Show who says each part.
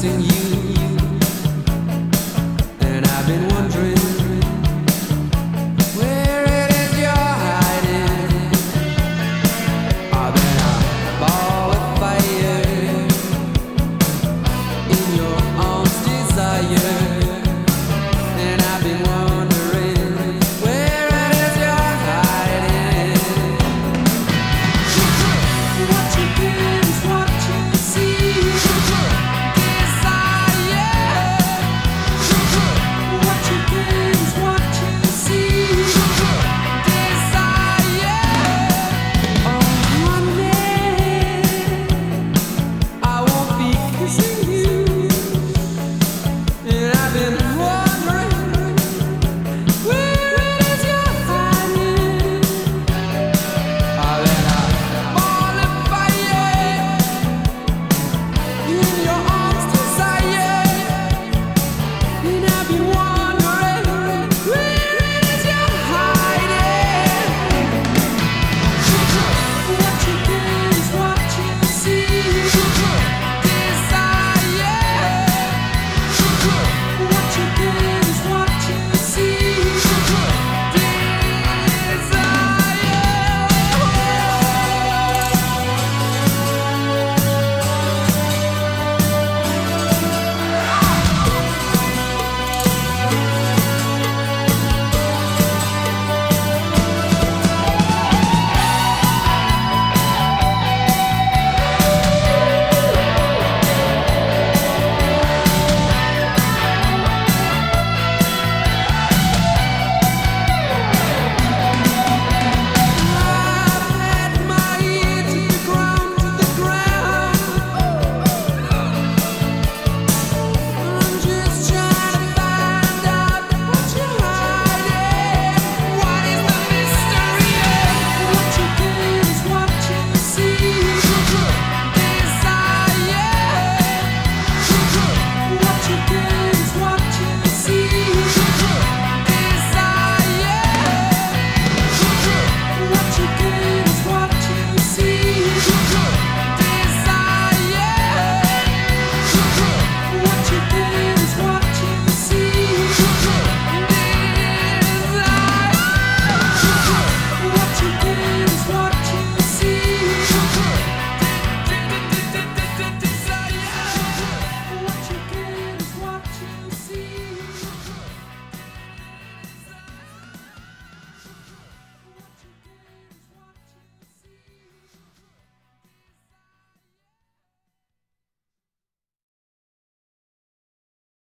Speaker 1: passing you.